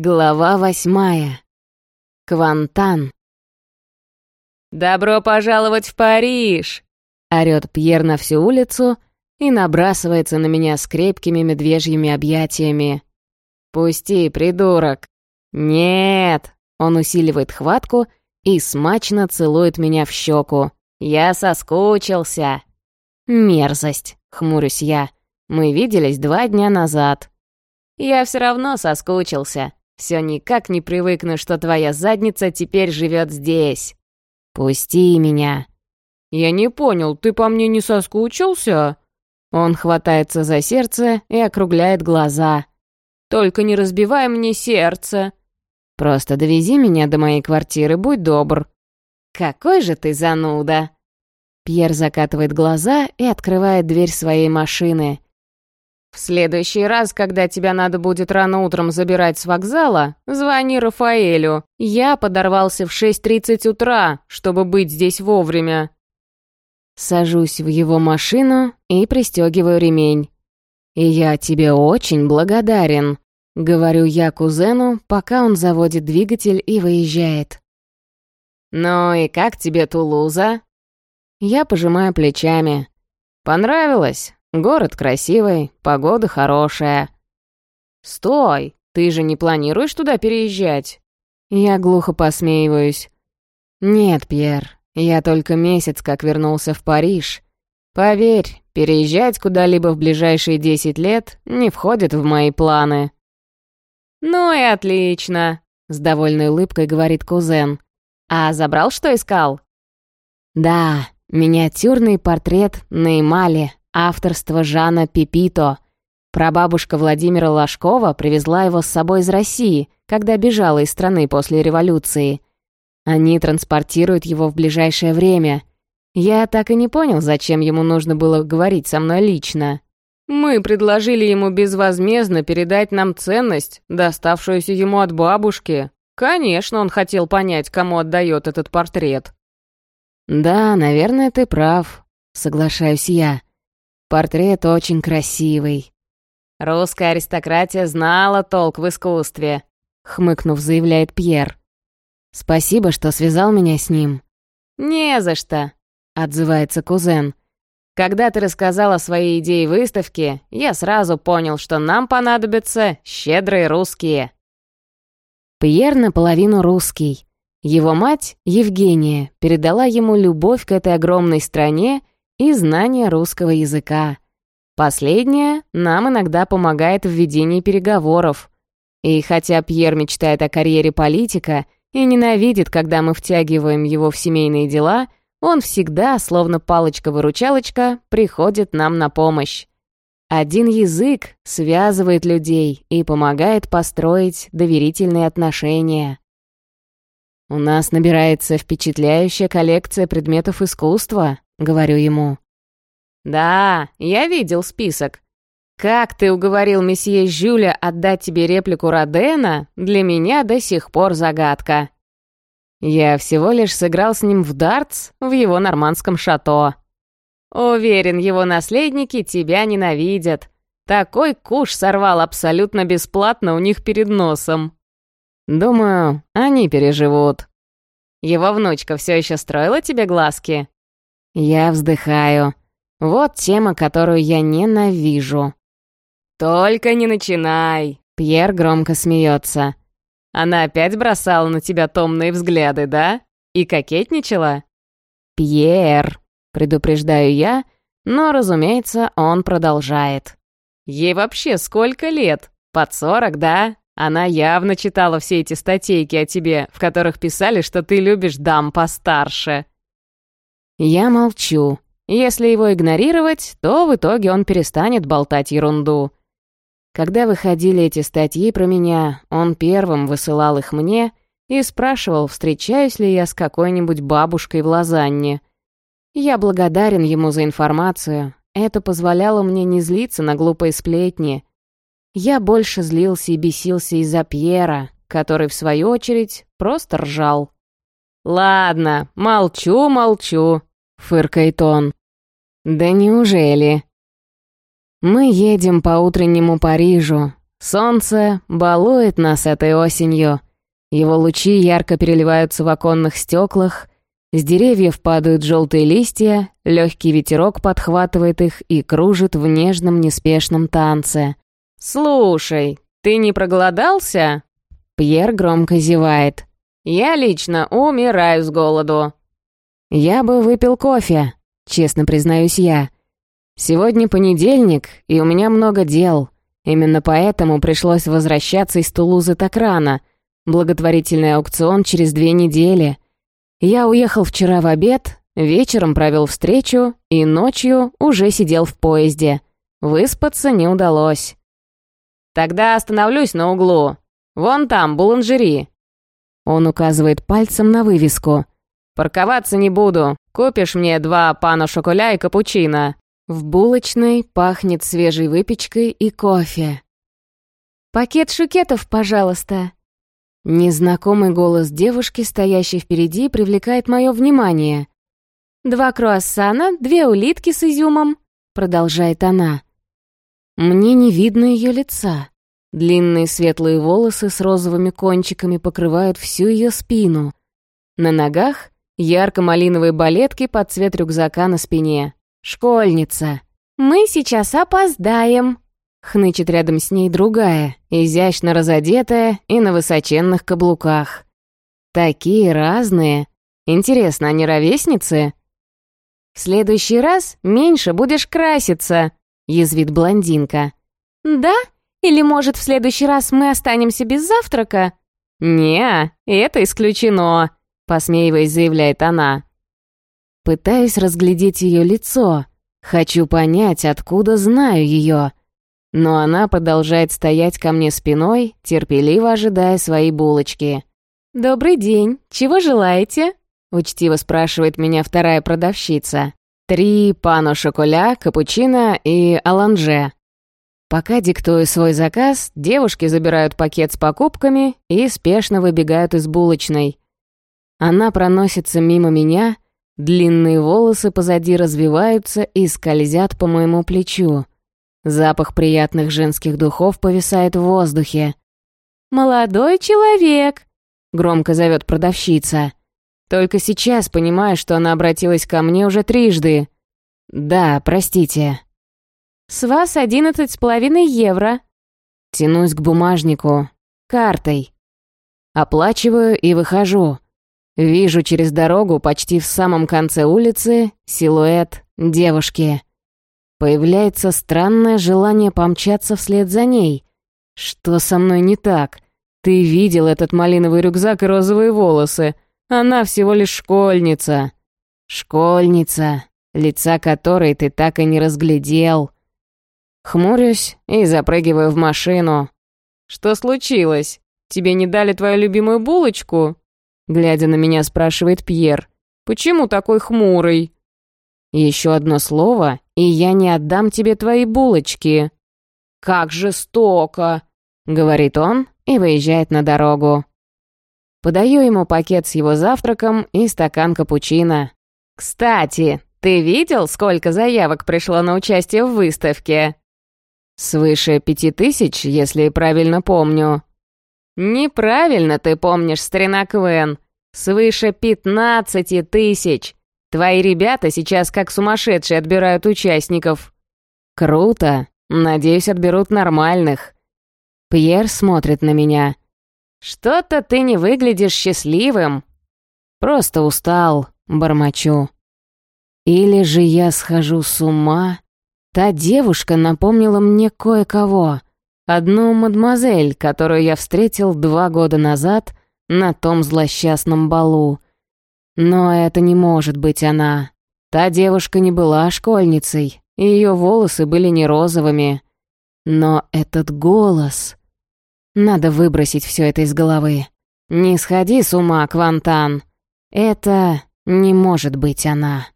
Глава восьмая. Квантан. «Добро пожаловать в Париж!» — орёт Пьер на всю улицу и набрасывается на меня с крепкими медвежьими объятиями. «Пусти, придурок!» «Нет!» — он усиливает хватку и смачно целует меня в щеку. «Я соскучился!» «Мерзость!» — хмурюсь я. «Мы виделись два дня назад». «Я все равно соскучился. Все никак не привыкну, что твоя задница теперь живет здесь. Пусти меня. Я не понял, ты по мне не соскучился? Он хватается за сердце и округляет глаза. Только не разбивай мне сердце. Просто довези меня до моей квартиры, будь добр. Какой же ты зануда. Пьер закатывает глаза и открывает дверь своей машины. Следующий раз, когда тебя надо будет рано утром забирать с вокзала, звони Рафаэлю. Я подорвался в 6.30 утра, чтобы быть здесь вовремя. Сажусь в его машину и пристегиваю ремень. «И я тебе очень благодарен», — говорю я кузену, пока он заводит двигатель и выезжает. «Ну и как тебе Тулуза?» Я пожимаю плечами. «Понравилось? Город красивый, погода хорошая. Стой, ты же не планируешь туда переезжать? Я глухо посмеиваюсь. Нет, Пьер, я только месяц как вернулся в Париж. Поверь, переезжать куда-либо в ближайшие десять лет не входит в мои планы. Ну и отлично, с довольной улыбкой говорит кузен. А забрал, что искал? Да, миниатюрный портрет на эмали Авторство Жана Пипито. Прабабушка Владимира Ложкова привезла его с собой из России, когда бежала из страны после революции. Они транспортируют его в ближайшее время. Я так и не понял, зачем ему нужно было говорить со мной лично. Мы предложили ему безвозмездно передать нам ценность, доставшуюся ему от бабушки. Конечно, он хотел понять, кому отдает этот портрет. «Да, наверное, ты прав», — соглашаюсь я. Портрет очень красивый. Русская аристократия знала толк в искусстве, хмыкнув, заявляет Пьер. Спасибо, что связал меня с ним. Не за что, отзывается кузен. Когда ты рассказал о своей идее выставки, я сразу понял, что нам понадобятся щедрые русские. Пьер наполовину русский. Его мать, Евгения, передала ему любовь к этой огромной стране и знание русского языка. Последнее нам иногда помогает в ведении переговоров. И хотя Пьер мечтает о карьере политика и ненавидит, когда мы втягиваем его в семейные дела, он всегда, словно палочка-выручалочка, приходит нам на помощь. Один язык связывает людей и помогает построить доверительные отношения. У нас набирается впечатляющая коллекция предметов искусства, — говорю ему. «Да, я видел список. Как ты уговорил месье Жюля отдать тебе реплику Родена, для меня до сих пор загадка. Я всего лишь сыграл с ним в дартс в его нормандском шато. Уверен, его наследники тебя ненавидят. Такой куш сорвал абсолютно бесплатно у них перед носом. Думаю, они переживут. Его внучка все еще строила тебе глазки? Я вздыхаю. Вот тема, которую я ненавижу. «Только не начинай!» Пьер громко смеется. «Она опять бросала на тебя томные взгляды, да? И кокетничала?» «Пьер!» — предупреждаю я, но, разумеется, он продолжает. «Ей вообще сколько лет? Под сорок, да? Она явно читала все эти статейки о тебе, в которых писали, что ты любишь дам постарше». Я молчу. Если его игнорировать, то в итоге он перестанет болтать ерунду. Когда выходили эти статьи про меня, он первым высылал их мне и спрашивал, встречаюсь ли я с какой-нибудь бабушкой в Лозанне. Я благодарен ему за информацию. Это позволяло мне не злиться на глупые сплетни. Я больше злился и бесился из-за Пьера, который, в свою очередь, просто ржал. «Ладно, молчу, молчу фыркает он. «Да неужели?» Мы едем по утреннему Парижу. Солнце балует нас этой осенью. Его лучи ярко переливаются в оконных стеклах, с деревьев падают желтые листья, легкий ветерок подхватывает их и кружит в нежном неспешном танце. «Слушай, ты не проголодался?» Пьер громко зевает. «Я лично умираю с голоду». «Я бы выпил кофе», честно признаюсь я. «Сегодня понедельник, и у меня много дел. Именно поэтому пришлось возвращаться из Тулузы так рано. Благотворительный аукцион через две недели. Я уехал вчера в обед, вечером провел встречу и ночью уже сидел в поезде. Выспаться не удалось. «Тогда остановлюсь на углу. Вон там, буланжери». Он указывает пальцем на вывеску. «Парковаться не буду. Купишь мне два пана шоколя и капучино». В булочной пахнет свежей выпечкой и кофе. «Пакет шукетов, пожалуйста». Незнакомый голос девушки, стоящей впереди, привлекает мое внимание. «Два круассана, две улитки с изюмом», — продолжает она. Мне не видно ее лица. Длинные светлые волосы с розовыми кончиками покрывают всю ее спину. На ногах ярко-малиновые балетки под цвет рюкзака на спине. «Школьница!» «Мы сейчас опоздаем!» Хнычет рядом с ней другая, изящно разодетая и на высоченных каблуках. Такие разные. Интересно, они ровесницы? «В следующий раз меньше будешь краситься», — язвит блондинка. «Да? Или, может, в следующий раз мы останемся без завтрака?» «Не, это исключено», — посмеиваясь, заявляет она. Пытаюсь разглядеть ее лицо. Хочу понять, откуда знаю ее. Но она продолжает стоять ко мне спиной, терпеливо ожидая своей булочки. «Добрый день. Чего желаете?» — учтиво спрашивает меня вторая продавщица. «Три пано шоколя, капучино и аланже». Пока диктую свой заказ, девушки забирают пакет с покупками и спешно выбегают из булочной. Она проносится мимо меня — Длинные волосы позади развиваются и скользят по моему плечу. Запах приятных женских духов повисает в воздухе. «Молодой человек!» — громко зовет продавщица. Только сейчас понимаю, что она обратилась ко мне уже трижды. «Да, простите». «С вас одиннадцать с половиной евро». Тянусь к бумажнику. Картой. Оплачиваю и выхожу. Вижу через дорогу, почти в самом конце улицы, силуэт девушки. Появляется странное желание помчаться вслед за ней. Что со мной не так? Ты видел этот малиновый рюкзак и розовые волосы. Она всего лишь школьница. Школьница, лица которой ты так и не разглядел. Хмурюсь и запрыгиваю в машину. «Что случилось? Тебе не дали твою любимую булочку?» Глядя на меня, спрашивает Пьер. «Почему такой хмурый?» «Еще одно слово, и я не отдам тебе твои булочки». «Как жестоко!» — говорит он и выезжает на дорогу. Подаю ему пакет с его завтраком и стакан капучино. «Кстати, ты видел, сколько заявок пришло на участие в выставке?» «Свыше пяти тысяч, если правильно помню». «Неправильно ты помнишь, старина Квен. Свыше пятнадцати тысяч. Твои ребята сейчас как сумасшедшие отбирают участников». «Круто. Надеюсь, отберут нормальных». Пьер смотрит на меня. «Что-то ты не выглядишь счастливым». «Просто устал», — бормочу. «Или же я схожу с ума?» Та девушка напомнила мне кое-кого. Одну мадемуазель, которую я встретил два года назад на том злосчастном балу. Но это не может быть она. Та девушка не была школьницей, и ее волосы были не розовыми. Но этот голос... Надо выбросить все это из головы. Не сходи с ума, Квантан. Это не может быть она.